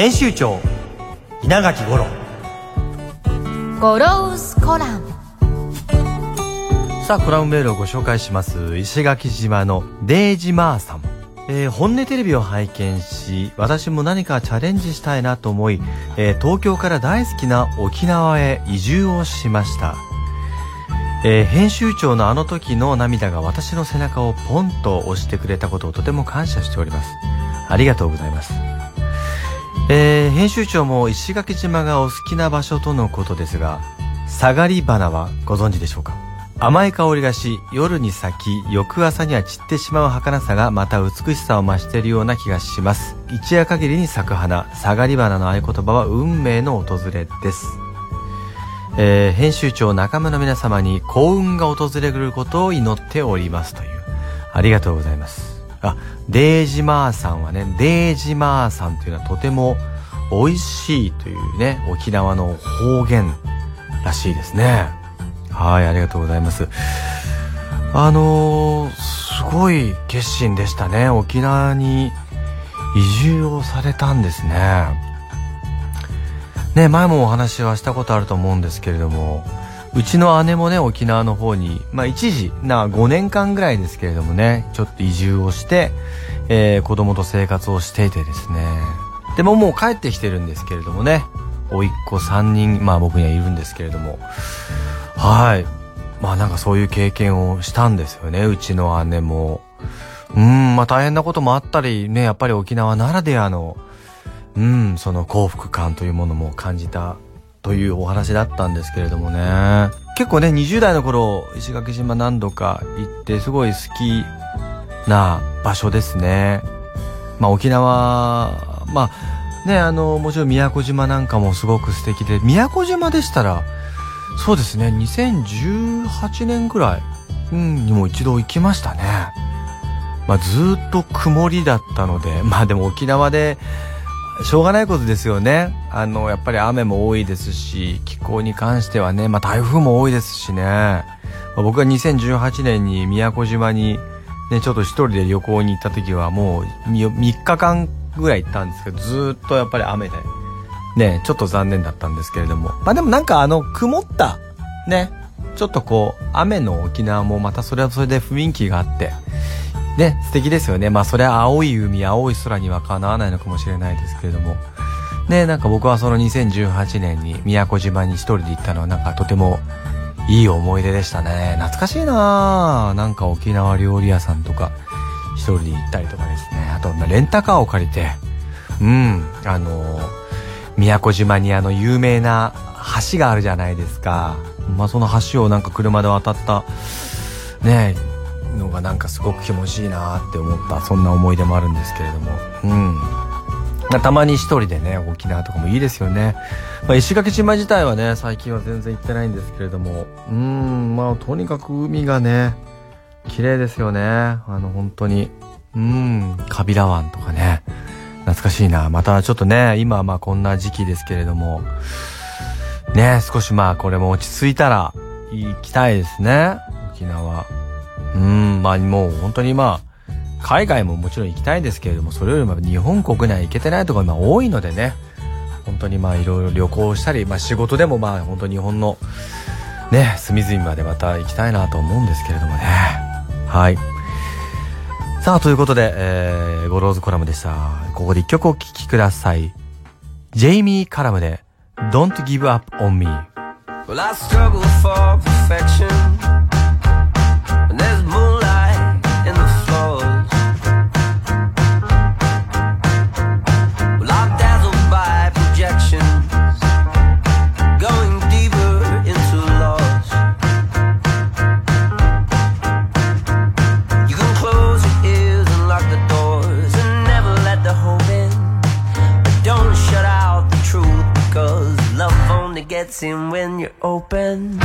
編集長稲垣五郎。ゴロウスコラム。さあコラムメールをご紹介します。石垣島のデージマーさん。えー、本音テレビを拝見し私も何かチャレンジしたいなと思い、えー、東京から大好きな沖縄へ移住をしました、えー、編集長のあの時の涙が私の背中をポンと押してくれたことをとても感謝しております。ありがとうございますえー、編集長も石垣島がお好きな場所とのことですが下がり花はご存知でしょうか？甘い香りがし夜に咲き翌朝には散ってしまう儚さがまた美しさを増しているような気がします。一夜限りに咲く花下がり花の合言葉は運命の訪れです。えー、編集長仲間の皆様に幸運が訪れることを祈っておりますという。ありがとうございます。あ、デージマーさんはね、デージマーさんというのはとても美味しいというね、沖縄の方言らしいですね。はい、ありがとうございます。あのー、すごい決心でしたね。沖縄に移住をされたんですね。ね、前もお話はしたことあると思うんですけれども、うちの姉もね、沖縄の方に、まあ一時、な、5年間ぐらいですけれどもね、ちょっと移住をして、えー、子供と生活をしていてですね。でももう帰ってきてるんですけれどもね、甥っ子3人、まあ僕にはいるんですけれども、はい。まあなんかそういう経験をしたんですよね、うちの姉も。うん、まあ大変なこともあったりね、やっぱり沖縄ならではの、うん、その幸福感というものも感じたというお話だったんですけれどもね。結構ね、20代の頃、石垣島何度か行ってすごい好きな場所ですね。まあ沖縄、まあね、あの、もちろん宮古島なんかもすごく素敵で、宮古島でしたら、そうですね、2018年ぐらい、にも一度行きましたね。まあずっと曇りだったので、まあでも沖縄で、しょうがないことですよね。あの、やっぱり雨も多いですし、気候に関してはね、まあ台風も多いですしね。まあ、僕が2018年に宮古島にね、ちょっと一人で旅行に行った時はもう3日間ぐらい行ったんですけど、ずっとやっぱり雨で、ね、ちょっと残念だったんですけれども。まあでもなんかあの、曇った、ね、ちょっとこう、雨の沖縄もまたそれはそれで雰囲気があって、ね、素敵ですよね。まあそれは青い海、青い空にはかなわないのかもしれないですけれども。ね、なんか僕はその2018年に宮古島に一人で行ったのはなんかとてもいい思い出でしたね。懐かしいなぁなんか沖縄料理屋さんとか一人で行ったりとかですね。あと、レンタカーを借りて、うん、あの宮古島にあの有名な橋があるじゃないですか。まあその橋をなんか車で渡った、ね、のがなんかすごく気持ちいいなって思ったそんな思い出もあるんですけれども。うん。たまに一人でね沖縄とかもいいですよね、まあ、石垣島自体はね最近は全然行ってないんですけれども。うんまあとにかく海がね綺麗ですよね。あの本当に。うんカビラ湾とかね。懐かしいな。またちょっとね今はまあこんな時期ですけれども。ね少しまあこれも落ち着いたら行きたいですね沖縄。うん、まあもう本当にまあ、海外ももちろん行きたいんですけれども、それよりも日本国内行けてないところが多いのでね、本当にまあいろいろ旅行したり、まあ仕事でもまあ本当日本のね、隅々までまた行きたいなと思うんですけれどもね。はい。さあ、ということで、えー、ゴローズコラムでした。ここで一曲お聴きください。ジェイミー・カラムで Don't Give Up On Me。Well, dancing when you're open.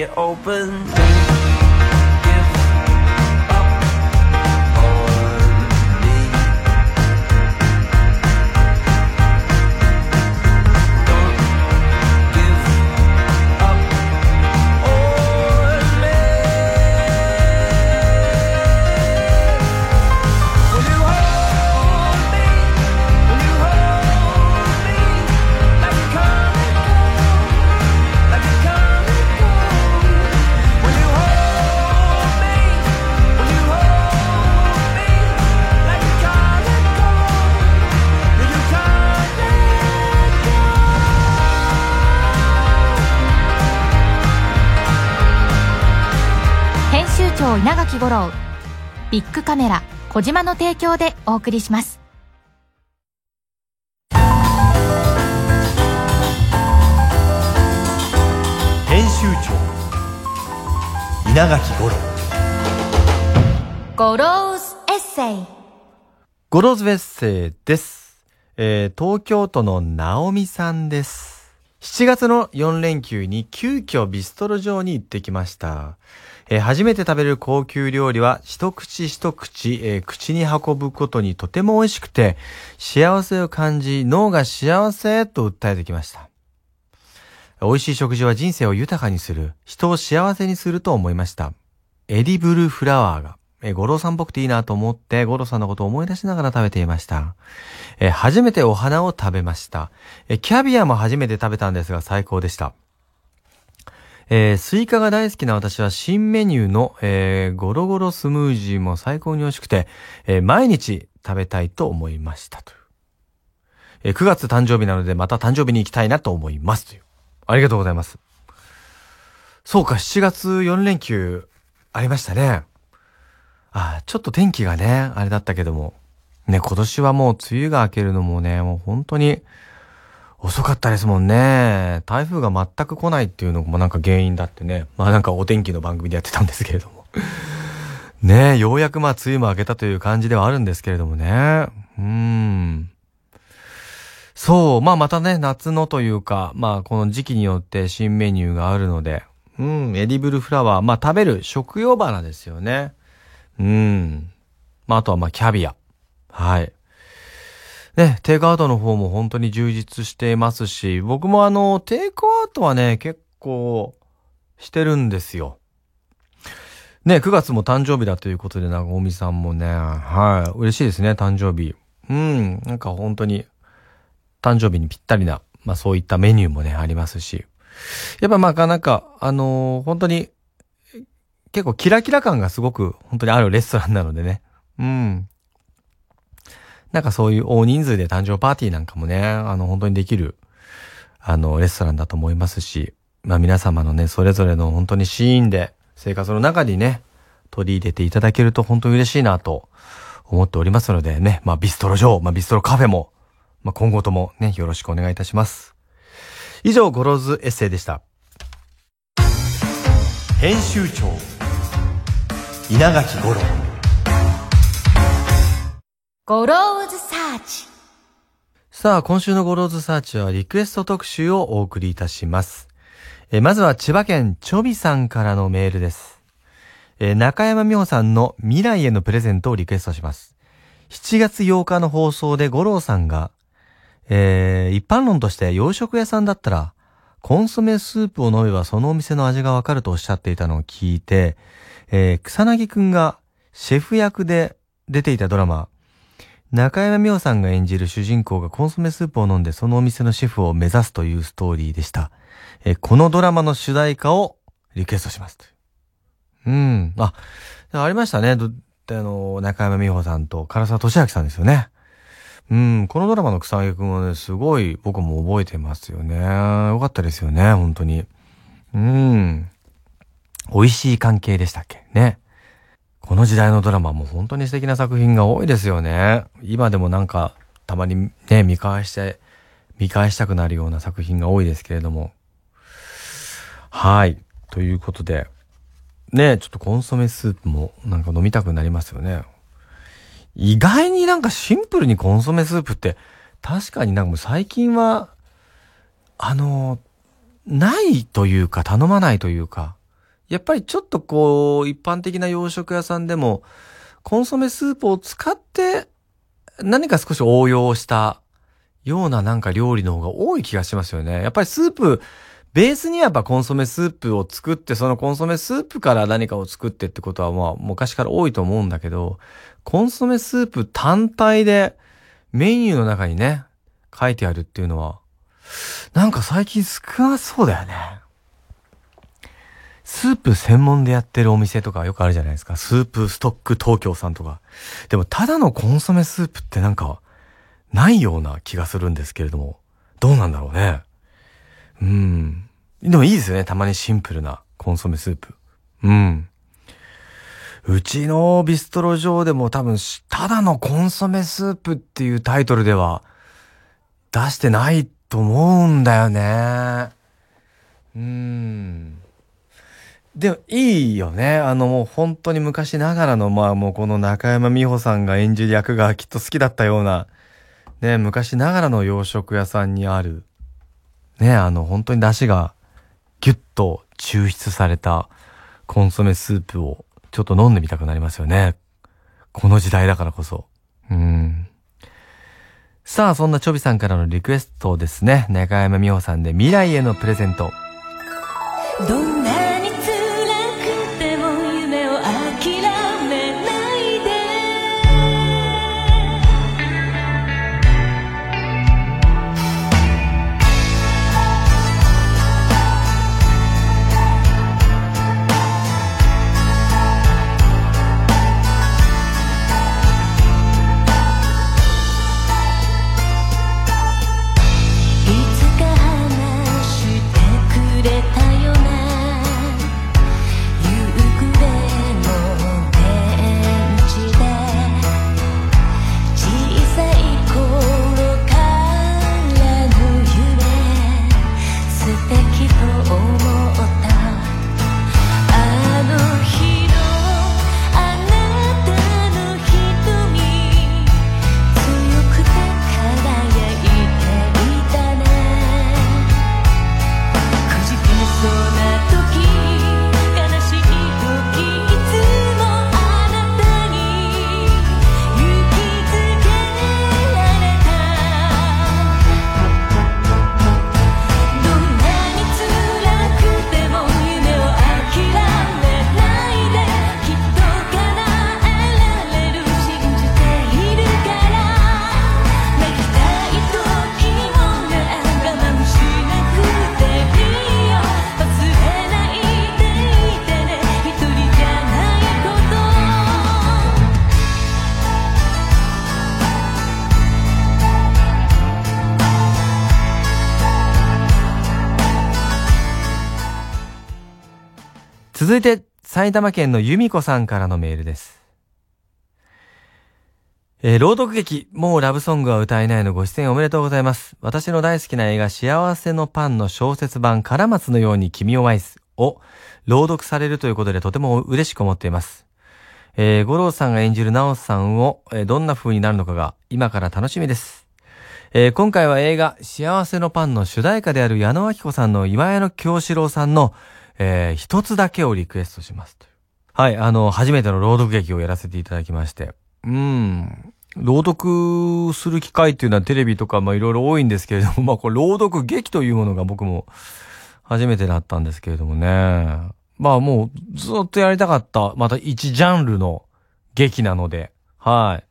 you open. 長稲垣吾郎。ビックカメラコジマの提供でお送りします。編集長稲垣吾郎。ゴローズエッセイ。ゴローズエッセイです、えー東京都の直美さんです。7月の4連休に急遽ビストロジョーに行ってきました、えー初めて食べる高級料理は一口一口、えー口に運ぶことにとても美味しくて幸せを感じ脳が幸せと訴えてきました美味しい食事は人生を豊かにする、人を幸せにすると思いました。エディブルフラワーが、えー、吾郎さんっぽくていいなと思って、吾郎さんのことを思い出しながら食べていました。えー初めてお花を食べました。えーキャビアも初めて食べたんですが最高でした。えースイカが大好きな私は新メニューの、えーゴロゴロスムージーも最高に美味しくて、えー毎日食べたいと思いましたと。えー9月誕生日なのでまた誕生日に行きたいなと思いますという。ありがとうございます。そうか、7月4連休ありましたね。あちょっと天気がね、あれだったけども。ね、今年はもう梅雨が明けるのもね、もう本当に遅かったですもんね。台風が全く来ないっていうのもなんか原因だってね。まあなんかお天気の番組でやってたんですけれども。ねえようやくまあ梅雨も明けたという感じではあるんですけれどもね。うーん。そう、まあまたね、夏のというか、まあこの時期によって新メニューがあるので、うん、エディブルフラワー、まあ食べる食用花ですよね。うん。まああとはまあキャビア。はい。ね、テイクアウトの方も本当に充実していますし、僕もあの、テイクアウトはね、結構してるんですよ。ね、9月も誕生日だということで、なごみさんもね、はい、嬉しいですね、誕生日。うん、なんか本当に、誕生日にぴったりな、まあそういったメニューもね、ありますし。やっぱまあなんか、あのー本当に、結構キラキラ感がすごく本当にあるレストランなのでね。うん。なんかそういう大人数で誕生パーティーなんかもね、あの本当にできる、あの、レストランだと思いますし、まあ皆様のね、それぞれの本当にシーンで、生活の中にね、取り入れていただけると本当に嬉しいなと思っておりますのでね、まあビストロ上、まあビストロカフェも、まあ今後ともね、よろしくお願いいたします。以上、ゴローズエッセイでした。編集長稲垣吾郎ゴローズサーチさあ、今週のゴローズサーチはリクエスト特集をお送りいたします。えまずは千葉県ちょびさんからのメールです。え中山美穂さんの未来へのプレゼントをリクエストします。7月8日の放送で吾郎さんが、えー一般論として洋食屋さんだったら、コンソメスープを飲めばそのお店の味がわかるとおっしゃっていたのを聞いて、えー草薙くんがシェフ役で出ていたドラマ、中山美穂さんが演じる主人公がコンソメスープを飲んでそのお店のシェフを目指すというストーリーでした。えこのドラマの主題歌をリクエストしますう。ん。あ、ありましたね。あの、中山美穂さんと唐沢俊明さんですよね。うん。このドラマの草薙くんはね、すごい僕も覚えてますよね。よかったですよね、本当に。うん。美味しい関係でしたっけ？ね。この時代のドラマも本当に素敵な作品が多いですよね。今でもなんか、たまにね、見返して、見返したくなるような作品が多いですけれども。はい。ということで、ね、ちょっとコンソメスープもなんか飲みたくなりますよね。意外になんかシンプルにコンソメスープって、確かになんかもう最近は、あの、ないというか頼まないというか、やっぱりちょっとこう、一般的な洋食屋さんでも、コンソメスープを使って、何か少し応用したようななんか料理の方が多い気がしますよね。やっぱりスープ、ベースにはやっぱコンソメスープを作って、そのコンソメスープから何かを作ってってことはまあ昔から多いと思うんだけど、コンソメスープ単体でメニューの中にね、書いてあるっていうのは、なんか最近少なそうだよね。スープ専門でやってるお店とかよくあるじゃないですか。スープストック東京さんとか。でもただのコンソメスープってなんかないような気がするんですけれども、どうなんだろうね。うん。でもいいですよね。たまにシンプルなコンソメスープ。うん。うちのビストロ上でも多分、ただのコンソメスープっていうタイトルでは出してないと思うんだよね。うん。でもいいよね。あのもう本当に昔ながらの、まあもうこの中山美穂さんが演じる役がきっと好きだったような、ね、昔ながらの洋食屋さんにある、ね、あの本当に出汁がギュッと抽出されたコンソメスープをちょっと飲んでみたくなりますよね。この時代だからこそ。うん。さあ、そんなチョビさんからのリクエストですね。中山美穂さんで未来へのプレゼント。どんな続いて、埼玉県の由美子さんからのメールです。えー朗読劇、もうラブソングは歌えないのご出演おめでとうございます。私の大好きな映画、幸せのパンの小説版、カラマツのように君を愛すを朗読されるということでとても嬉しく思っています。えー、五郎さんが演じる直さんを、えーどんな風になるのかが今から楽しみです。えー今回は映画、幸せのパンの主題歌である矢野明子さんの今谷の京志郎さんの、えー一つだけをリクエストしますという。はい、あの、初めての朗読劇をやらせていただきまして。うん。朗読する機会っていうのはテレビとか、まあいろいろ多いんですけれども、まあこれ朗読劇というものが僕も初めてだったんですけれどもね。まあもうずっとやりたかった、また一ジャンルの劇なので、はい。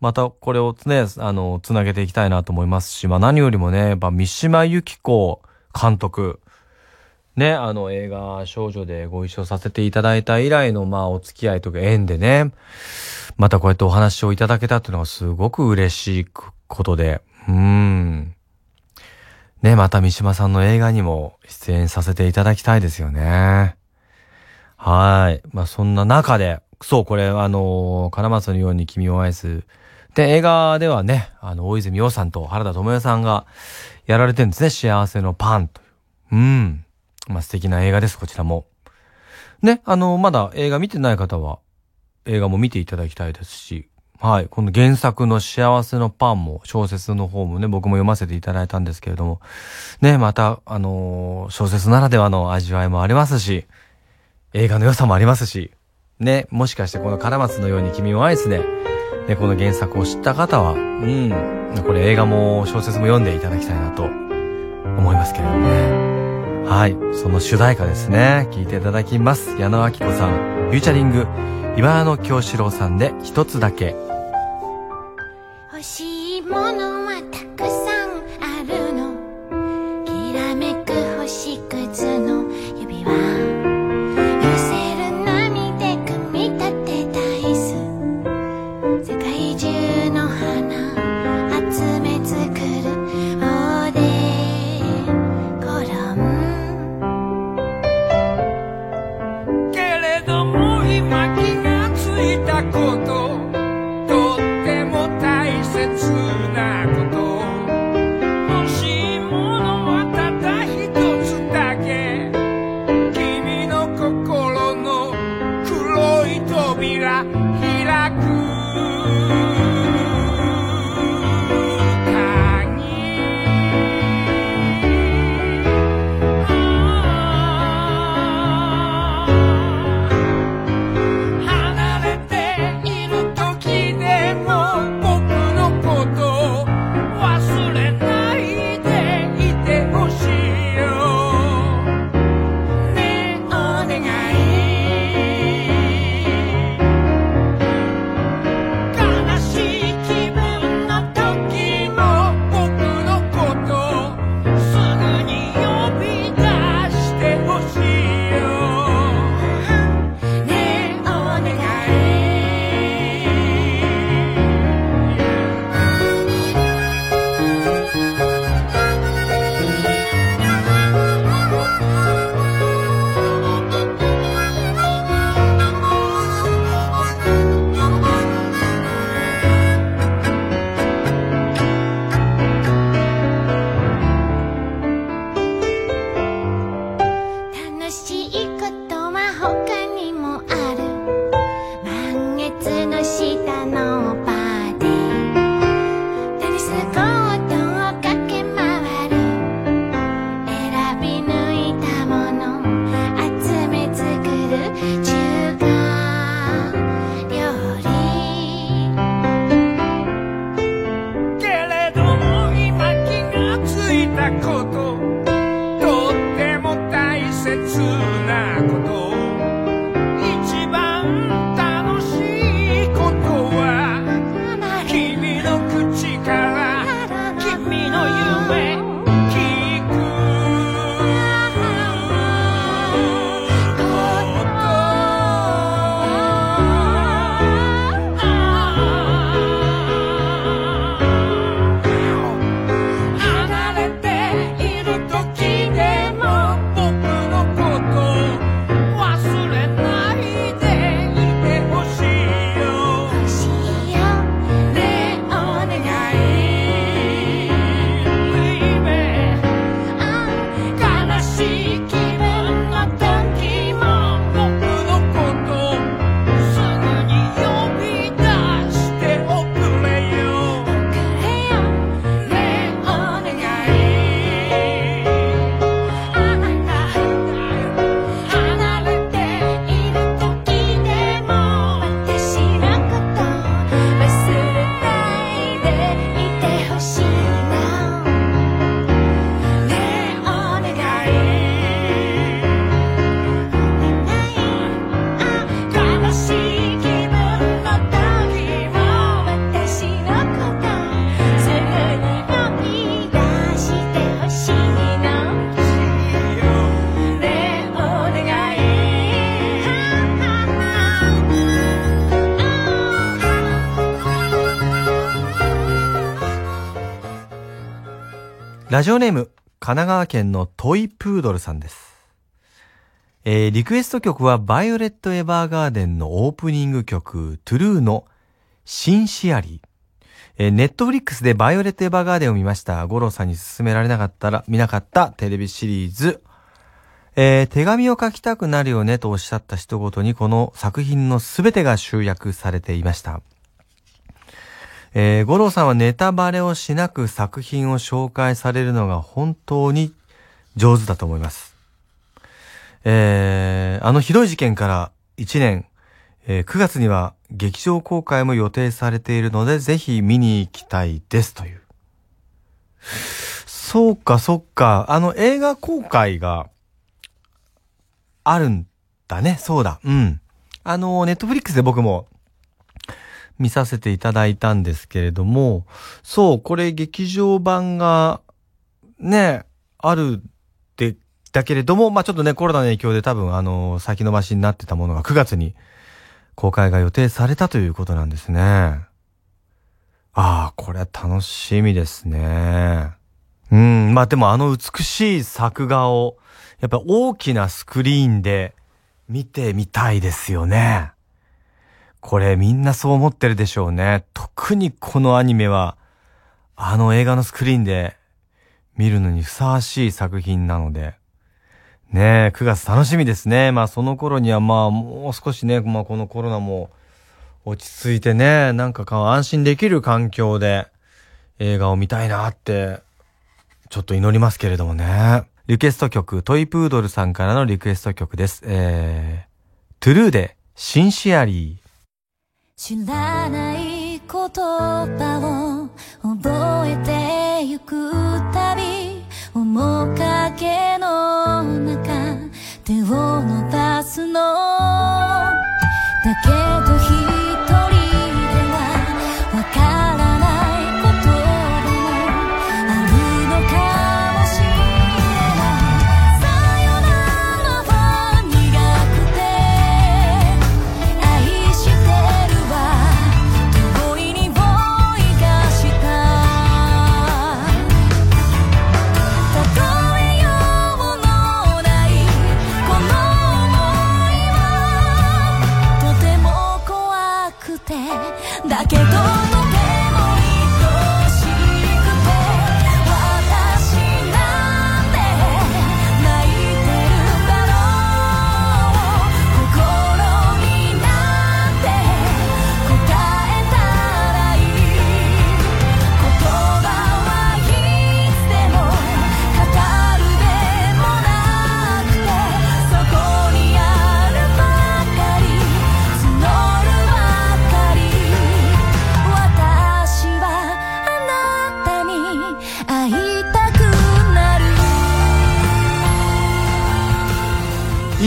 またこれをね、あの、つなげていきたいなと思いますし、まあ何よりもね、やっぱ三島由紀子監督、ね、あの映画少女でご一緒させていただいた以来のまあお付き合いとか縁でね、またこうやってお話をいただけたっていうのがすごく嬉しいことで、うーん。ね、また三島さんの映画にも出演させていただきたいですよね。はい。まあそんな中で、そうこれあの、金松のように君を愛す。で、映画ではね、あの、大泉洋さんと原田智代さんがやられてるんですね。幸せのパンという。うん。まあ素敵な映画です、こちらも。ね、あの、まだ映画見てない方は、映画も見ていただきたいですし、はい。この原作の幸せのパンも、小説の方もね、僕も読ませていただいたんですけれども、ね、また、あのー小説ならではの味わいもありますし、映画の良さもありますし、ね、もしかしてこのカラマツのように君を愛すで、ね、この原作を知った方は、うん、これ映画も小説も読んでいただきたいなと思いますけれどもね。はい。その主題歌ですね。聴いていただきます。矢野明子さん、フューチャリング、岩野京志郎さんで一つだけ。切なことラジオネーム、神奈川県のトイプードルさんです。えー、リクエスト曲は、バイオレット・エヴァーガーデンのオープニング曲、 TRUE の Sincerely。えー、ネットフリックスでバイオレット・エヴァーガーデンを見ました。吾郎さんに勧められなかったら、見なかったテレビシリーズ。えー、手紙を書きたくなるよねとおっしゃった一言に、この作品のすべてが集約されていました。えー、五郎さんはネタバレをしなく作品を紹介されるのが本当に上手だと思います。えー、あのひどい事件から1年、えー9月には劇場公開も予定されているので、ぜひ見に行きたいですという。そうか、そっか。あの映画公開があるんだね。そうだ。うん。あの、ネットフリックスで僕も見させていただいたんですけれども、そう、これ劇場版がね、あるって、だけれども、まあちょっとね、コロナの影響で多分あの、先延ばしになってたものが9月に公開が予定されたということなんですね。ああ、これは楽しみですね。うん、まあでもあの美しい作画を、やっぱ大きなスクリーンで見てみたいですよね。これみんなそう思ってるでしょうね。特にこのアニメは、あの映画のスクリーンで見るのにふさわしい作品なので。ねえ、9月楽しみですね。まあその頃にはまあもう少しね、まあこのコロナも落ち着いてね、なんかか安心できる環境で映画を見たいなって、ちょっと祈りますけれどもね。リクエスト曲、トイプードルさんからのリクエスト曲です。えー、トゥルーでシンシアリー。知らない言葉を覚えてゆくたび面影の中手を伸ばすの。だけどて。だけど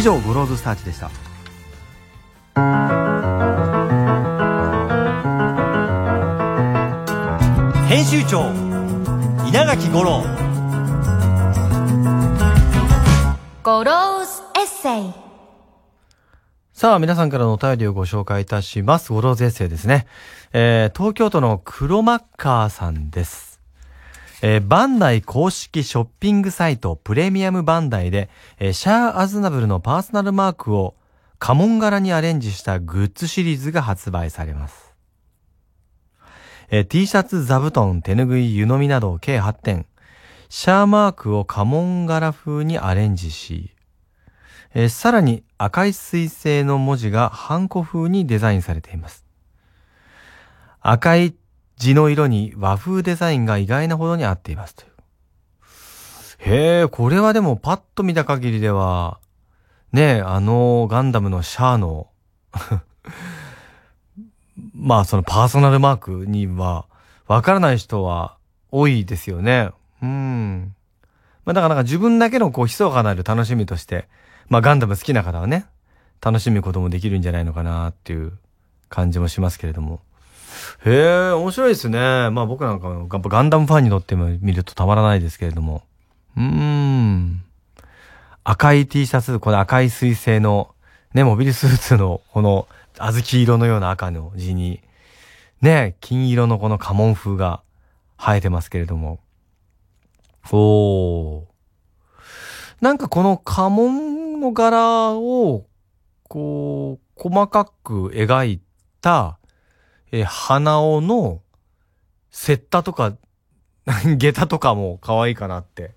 上、ゴローズサーチでした。編集長稲垣吾郎ゴローズエッセイさあ、皆さんからのお便りをご紹介いたします。ゴローズエッセイですね。えー、東京都の黒マッカーさんです。えー、バンダイ公式ショッピングサイトプレミアムバンダイで、えーシャア・アズナブルのパーソナルマークを家紋柄にアレンジしたグッズシリーズが発売されます。えー T シャツ、座布団、手ぬぐい、湯飲みなど計8点。シャアマークを家紋柄風にアレンジし、えーさらに赤い水星の文字がハンコ風にデザインされています。赤い字の色に和風デザインが意外なほどに合っていますという。へえ、これはでもパッと見た限りでは、ねえ、あのガンダムのシャアの、まあそのパーソナルマークには、わからない人は多いですよね。うん。まあだからなんか自分だけのこう密かなる楽しみとして、まあガンダム好きな方はね、楽しむこともできるんじゃないのかなっていう感じもしますけれども。へえ、面白いですね。まあ僕なんかやっぱガンダムファンにとっても見るとたまらないですけれども。うーん。赤い T シャツ、この赤い水星の、ね、モビルスーツのこの小豆色のような赤の字に、ね、金色のこの家紋風が生えてますけれども。おー。なんかこの家紋の柄を、こう、細かく描いた、えー鼻緒の、セッタとか、下駄とかも可愛いかなって。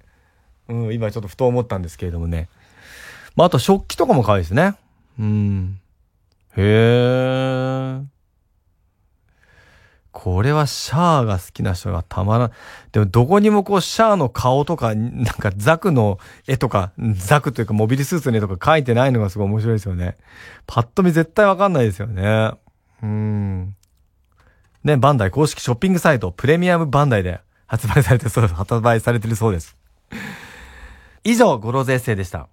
うん、今ちょっとふと思ったんですけれどもね。まあ、あと食器とかも可愛いですね。うん。へー。これはシャアが好きな人がたまらん。でもどこにもこうシャアの顔とか、なんかザクの絵とか、ザクというかモビルスーツの絵とか描いてないのがすごい面白いですよね。パッと見絶対わかんないですよね。うん。ね、バンダイ公式ショッピングサイト、プレミアムバンダイで発売されてそう、発売されてるそうです。以上、ゴローズエッセイでした。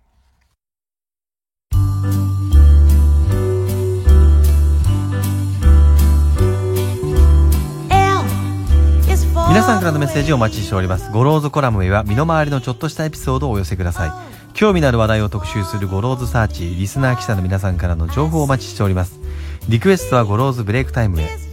皆さんからのメッセージをお待ちしております。ゴローズコラムへは身の回りのちょっとしたエピソードをお寄せください。興味のある話題を特集するゴローズサーチ、リスナー記者の皆さんからの情報をお待ちしております。リクエストはゴローズブレイクタイムへ、